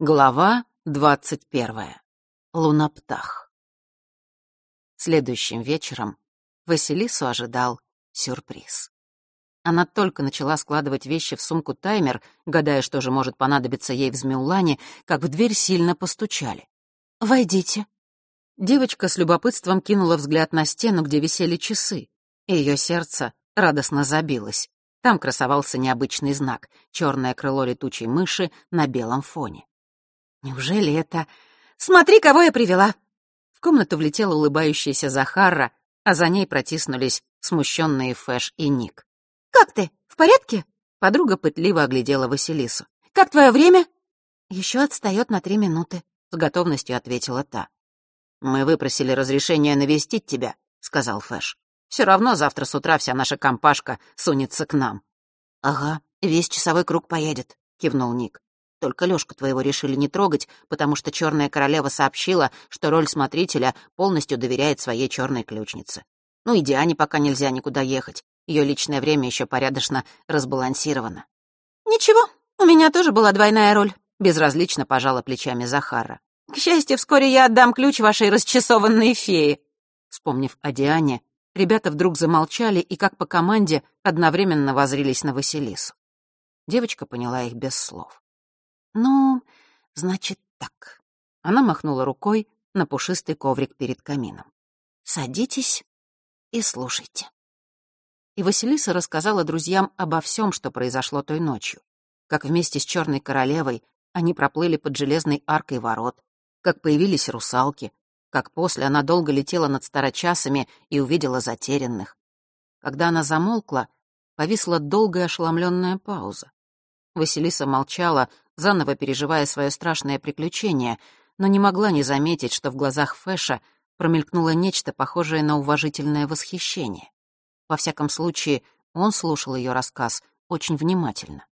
Глава двадцать первая. Луноптах. Следующим вечером Василису ожидал сюрприз. Она только начала складывать вещи в сумку таймер, гадая, что же может понадобиться ей в Змеулане, как в дверь сильно постучали. «Войдите». Девочка с любопытством кинула взгляд на стену, где висели часы, и ее сердце радостно забилось. Там красовался необычный знак — черное крыло летучей мыши на белом фоне. Неужели это... Смотри, кого я привела!» В комнату влетела улыбающаяся Захара, а за ней протиснулись смущенные Фэш и Ник. «Как ты? В порядке?» Подруга пытливо оглядела Василису. «Как твое время?» «Еще отстает на три минуты», — с готовностью ответила та. «Мы выпросили разрешение навестить тебя», — сказал Фэш. Все равно завтра с утра вся наша компашка сунется к нам». «Ага, весь часовой круг поедет», — кивнул Ник. «Только Лёшку твоего решили не трогать, потому что Черная Королева сообщила, что роль смотрителя полностью доверяет своей черной ключнице. Ну и Диане пока нельзя никуда ехать. Ее личное время еще порядочно разбалансировано». «Ничего, у меня тоже была двойная роль», — безразлично пожала плечами Захара. «К счастью, вскоре я отдам ключ вашей расчесованной фее». Вспомнив о Диане, Ребята вдруг замолчали и, как по команде, одновременно возрились на Василису. Девочка поняла их без слов. «Ну, значит так». Она махнула рукой на пушистый коврик перед камином. «Садитесь и слушайте». И Василиса рассказала друзьям обо всем, что произошло той ночью. Как вместе с Черной Королевой они проплыли под железной аркой ворот, как появились русалки, как после она долго летела над старочасами и увидела затерянных. Когда она замолкла, повисла долгая ошеломленная пауза. Василиса молчала, заново переживая свое страшное приключение, но не могла не заметить, что в глазах Фэша промелькнуло нечто похожее на уважительное восхищение. Во всяком случае, он слушал ее рассказ очень внимательно.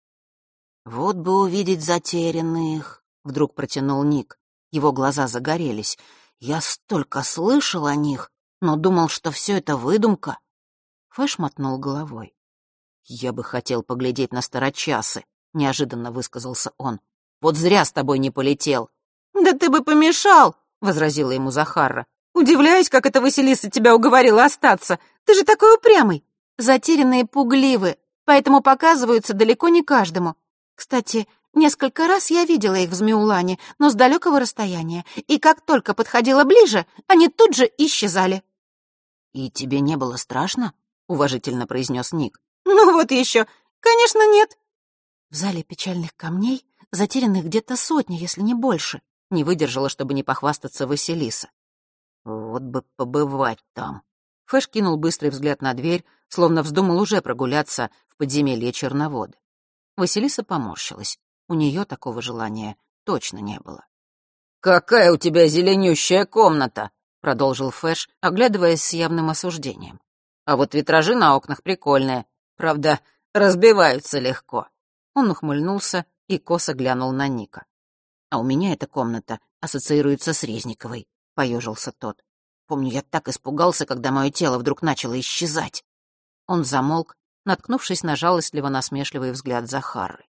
«Вот бы увидеть затерянных», — вдруг протянул Ник. Его глаза загорелись — я столько слышал о них, но думал, что все это выдумка. Фэш мотнул головой. «Я бы хотел поглядеть на старочасы», — неожиданно высказался он. «Вот зря с тобой не полетел». «Да ты бы помешал», — возразила ему Захарра. «Удивляюсь, как эта Василиса тебя уговорила остаться. Ты же такой упрямый. Затерянные пугливы, поэтому показываются далеко не каждому. Кстати, Несколько раз я видела их в Змеулане, но с далекого расстояния, и как только подходила ближе, они тут же исчезали. «И тебе не было страшно?» — уважительно произнес Ник. «Ну вот еще. Конечно, нет». В зале печальных камней затерянных где-то сотни, если не больше. Не выдержала, чтобы не похвастаться Василиса. «Вот бы побывать там». Фэш кинул быстрый взгляд на дверь, словно вздумал уже прогуляться в подземелье Черновода. Василиса поморщилась. У нее такого желания точно не было. «Какая у тебя зеленющая комната!» — продолжил Фэш, оглядываясь с явным осуждением. «А вот витражи на окнах прикольные. Правда, разбиваются легко». Он ухмыльнулся и косо глянул на Ника. «А у меня эта комната ассоциируется с Резниковой», — поежился тот. «Помню, я так испугался, когда мое тело вдруг начало исчезать». Он замолк, наткнувшись на жалостливо-насмешливый взгляд Захары.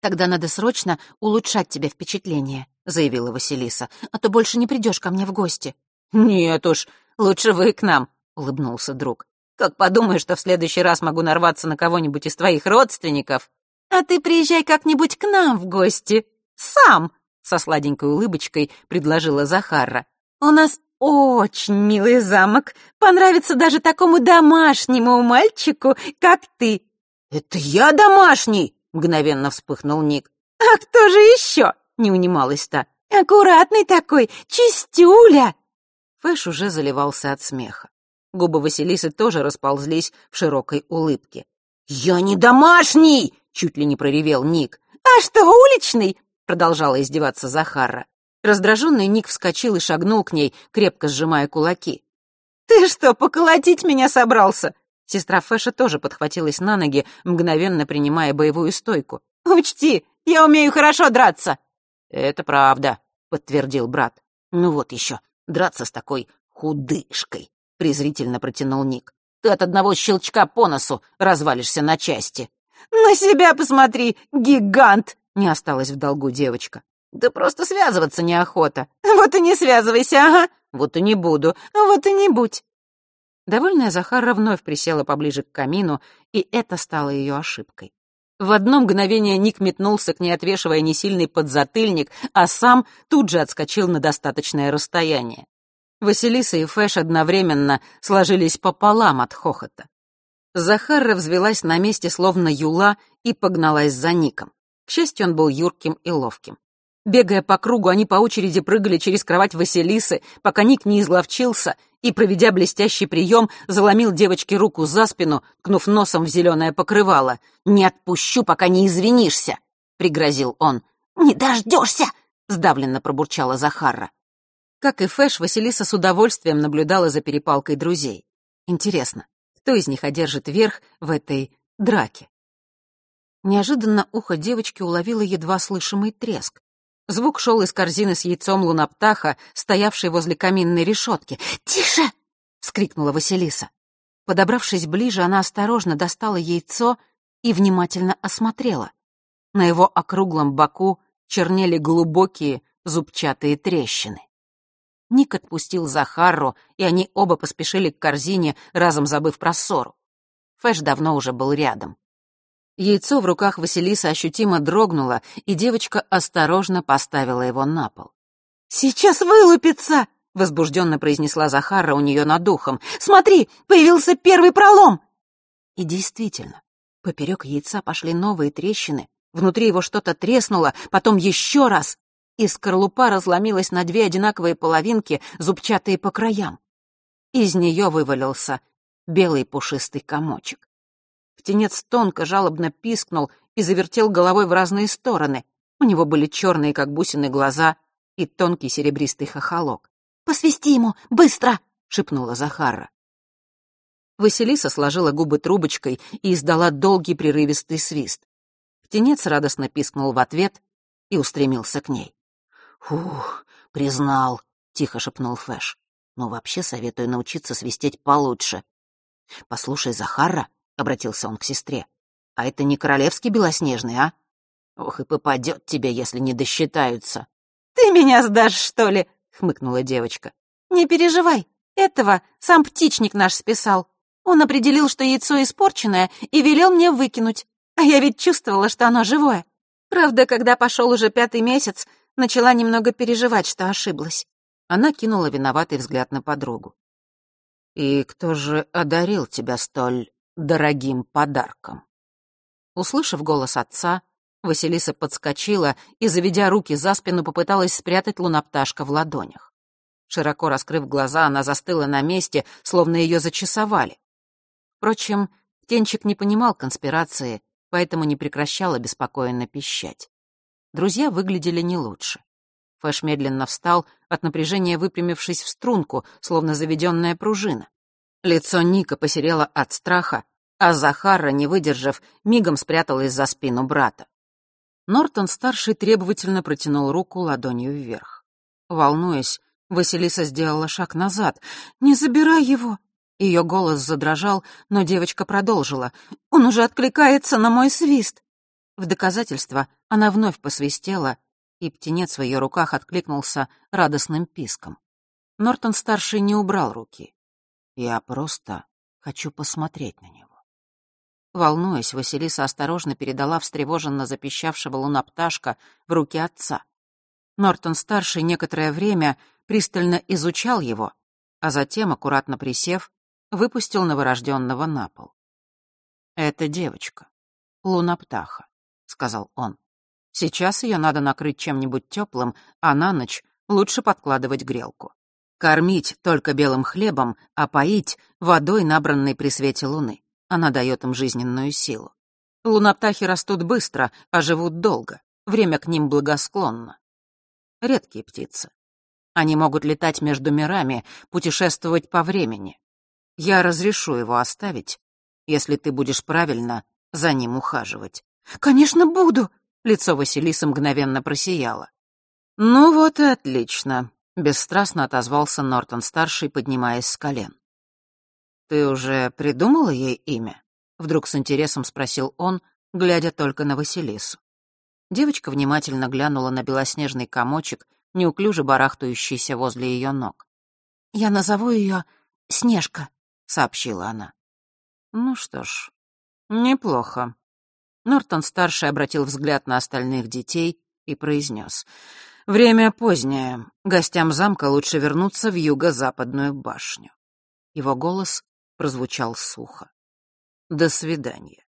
«Тогда надо срочно улучшать тебе впечатление», — заявила Василиса, «а то больше не придешь ко мне в гости». «Нет уж, лучше вы к нам», — улыбнулся друг. «Как подумаешь, что в следующий раз могу нарваться на кого-нибудь из твоих родственников». «А ты приезжай как-нибудь к нам в гости. Сам», — со сладенькой улыбочкой предложила Захарра. «У нас очень милый замок. Понравится даже такому домашнему мальчику, как ты». «Это я домашний?» Мгновенно вспыхнул Ник. «А кто же еще?» — не унималась та. «Аккуратный такой, чистюля!» Фэш уже заливался от смеха. Губы Василисы тоже расползлись в широкой улыбке. «Я не домашний!» — чуть ли не проревел Ник. «А что, уличный?» — продолжала издеваться Захара. Раздраженный Ник вскочил и шагнул к ней, крепко сжимая кулаки. «Ты что, поколотить меня собрался? Сестра Фэша тоже подхватилась на ноги, мгновенно принимая боевую стойку. «Учти, я умею хорошо драться!» «Это правда», — подтвердил брат. «Ну вот еще, драться с такой худышкой», — презрительно протянул Ник. «Ты от одного щелчка по носу развалишься на части». «На себя посмотри, гигант!» — не осталась в долгу девочка. Да просто связываться неохота. Вот и не связывайся, ага. Вот и не буду. Вот и не будь. Довольная Захара вновь присела поближе к камину, и это стало ее ошибкой. В одно мгновение Ник метнулся к ней, отвешивая несильный подзатыльник, а сам тут же отскочил на достаточное расстояние. Василиса и Фэш одновременно сложились пополам от хохота. Захара взвелась на месте, словно юла, и погналась за Ником. К счастью, он был юрким и ловким. Бегая по кругу, они по очереди прыгали через кровать Василисы, пока Ник не изловчился и, проведя блестящий прием, заломил девочке руку за спину, ткнув носом в зеленое покрывало. «Не отпущу, пока не извинишься!» — пригрозил он. «Не дождешься!» — сдавленно пробурчала Захара. Как и Фэш, Василиса с удовольствием наблюдала за перепалкой друзей. Интересно, кто из них одержит верх в этой драке? Неожиданно ухо девочки уловило едва слышимый треск. Звук шел из корзины с яйцом луноптаха, стоявшей возле каминной решетки. «Тише!» — вскрикнула Василиса. Подобравшись ближе, она осторожно достала яйцо и внимательно осмотрела. На его округлом боку чернели глубокие зубчатые трещины. Ник отпустил Захару, и они оба поспешили к корзине, разом забыв про ссору. Фэш давно уже был рядом. Яйцо в руках Василисы ощутимо дрогнуло, и девочка осторожно поставила его на пол. «Сейчас вылупится!» — возбужденно произнесла Захара у нее над ухом. «Смотри, появился первый пролом!» И действительно, поперек яйца пошли новые трещины, внутри его что-то треснуло, потом еще раз, и скорлупа разломилась на две одинаковые половинки, зубчатые по краям. Из нее вывалился белый пушистый комочек. Птенец тонко, жалобно пискнул и завертел головой в разные стороны. У него были черные, как бусины, глаза и тонкий серебристый хохолок. «Посвисти ему, быстро!» — шепнула Захара. Василиса сложила губы трубочкой и издала долгий прерывистый свист. Птенец радостно пискнул в ответ и устремился к ней. «Фух, признал», — тихо шепнул Фэш. «Но вообще советую научиться свистеть получше. Послушай, Захара, — обратился он к сестре. «А это не королевский белоснежный, а? Ох, и попадет тебе, если не досчитаются». «Ты меня сдашь, что ли?» — хмыкнула девочка. «Не переживай, этого сам птичник наш списал. Он определил, что яйцо испорченное, и велел мне выкинуть. А я ведь чувствовала, что оно живое. Правда, когда пошел уже пятый месяц, начала немного переживать, что ошиблась». Она кинула виноватый взгляд на подругу. «И кто же одарил тебя столь дорогим подарком. Услышав голос отца, Василиса подскочила и, заведя руки за спину, попыталась спрятать лунопташка в ладонях. Широко раскрыв глаза, она застыла на месте, словно ее зачесовали. Впрочем, Птенчик не понимал конспирации, поэтому не прекращал обеспокоенно пищать. Друзья выглядели не лучше. Фэш медленно встал, от напряжения выпрямившись в струнку, словно заведенная пружина. Лицо Ника посерело от страха, а Захара, не выдержав, мигом спряталась за спину брата. Нортон-старший требовательно протянул руку ладонью вверх. Волнуясь, Василиса сделала шаг назад. «Не забирай его!» Ее голос задрожал, но девочка продолжила. «Он уже откликается на мой свист!» В доказательство она вновь посвистела, и птенец в ее руках откликнулся радостным писком. Нортон-старший не убрал руки. Я просто хочу посмотреть на него. Волнуясь, Василиса осторожно передала встревоженно запищавшего лунопташка в руки отца. Нортон-старший некоторое время пристально изучал его, а затем, аккуратно присев, выпустил новорожденного на пол. «Это девочка, луноптаха», — сказал он. «Сейчас ее надо накрыть чем-нибудь теплым, а на ночь лучше подкладывать грелку. Кормить только белым хлебом, а поить водой, набранной при свете луны. Она дает им жизненную силу. Луноптахи растут быстро, а живут долго. Время к ним благосклонно. Редкие птицы. Они могут летать между мирами, путешествовать по времени. Я разрешу его оставить, если ты будешь правильно за ним ухаживать. «Конечно, буду!» — лицо Василисы мгновенно просияло. «Ну вот и отлично. — бесстрастно отозвался Нортон-старший, поднимаясь с колен. «Ты уже придумала ей имя?» — вдруг с интересом спросил он, глядя только на Василису. Девочка внимательно глянула на белоснежный комочек, неуклюже барахтающийся возле ее ног. «Я назову ее Снежка», — сообщила она. «Ну что ж, неплохо». Нортон-старший обратил взгляд на остальных детей и произнес. «Время позднее. Гостям замка лучше вернуться в юго-западную башню». Его голос прозвучал сухо. «До свидания».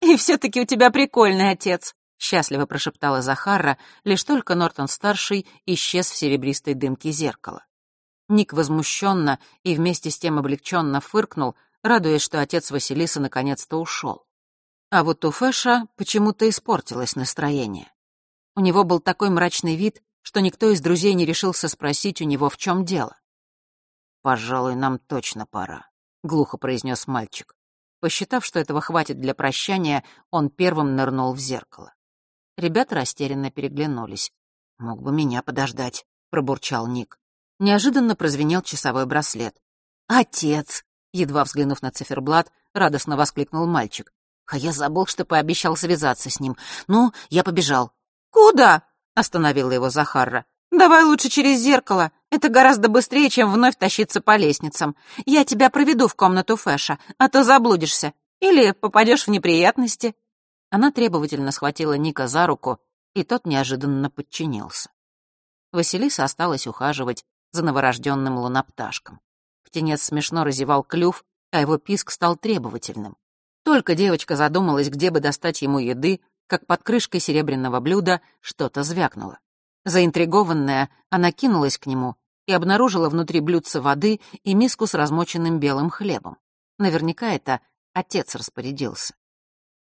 «И все-таки у тебя прикольный отец», — счастливо прошептала Захара, лишь только Нортон-старший исчез в серебристой дымке зеркала. Ник возмущенно и вместе с тем облегченно фыркнул, радуясь, что отец Василиса наконец-то ушел. А вот у Фэша почему-то испортилось настроение. У него был такой мрачный вид, что никто из друзей не решился спросить у него, в чем дело. «Пожалуй, нам точно пора», — глухо произнес мальчик. Посчитав, что этого хватит для прощания, он первым нырнул в зеркало. Ребята растерянно переглянулись. «Мог бы меня подождать», — пробурчал Ник. Неожиданно прозвенел часовой браслет. «Отец!» — едва взглянув на циферблат, радостно воскликнул мальчик. «А я забыл, что пообещал связаться с ним. Ну, я побежал». «Куда?» — остановила его Захарра. «Давай лучше через зеркало. Это гораздо быстрее, чем вновь тащиться по лестницам. Я тебя проведу в комнату Фэша, а то заблудишься. Или попадешь в неприятности». Она требовательно схватила Ника за руку, и тот неожиданно подчинился. Василиса осталась ухаживать за новорожденным лунопташком. Птенец смешно разевал клюв, а его писк стал требовательным. Только девочка задумалась, где бы достать ему еды, как под крышкой серебряного блюда что-то звякнуло. Заинтригованная, она кинулась к нему и обнаружила внутри блюдца воды и миску с размоченным белым хлебом. Наверняка это отец распорядился.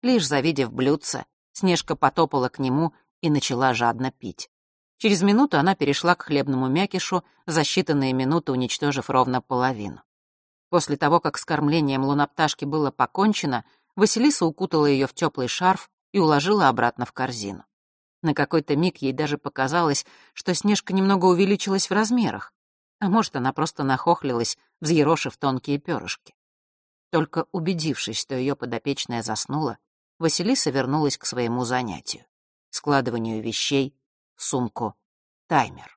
Лишь завидев блюдце, Снежка потопала к нему и начала жадно пить. Через минуту она перешла к хлебному мякишу, за считанные минуты уничтожив ровно половину. После того, как с кормлением лунопташки было покончено, Василиса укутала ее в теплый шарф и уложила обратно в корзину. На какой-то миг ей даже показалось, что Снежка немного увеличилась в размерах, а может, она просто нахохлилась, взъерошив тонкие перышки. Только убедившись, что ее подопечная заснула, Василиса вернулась к своему занятию — складыванию вещей сумку «Таймер».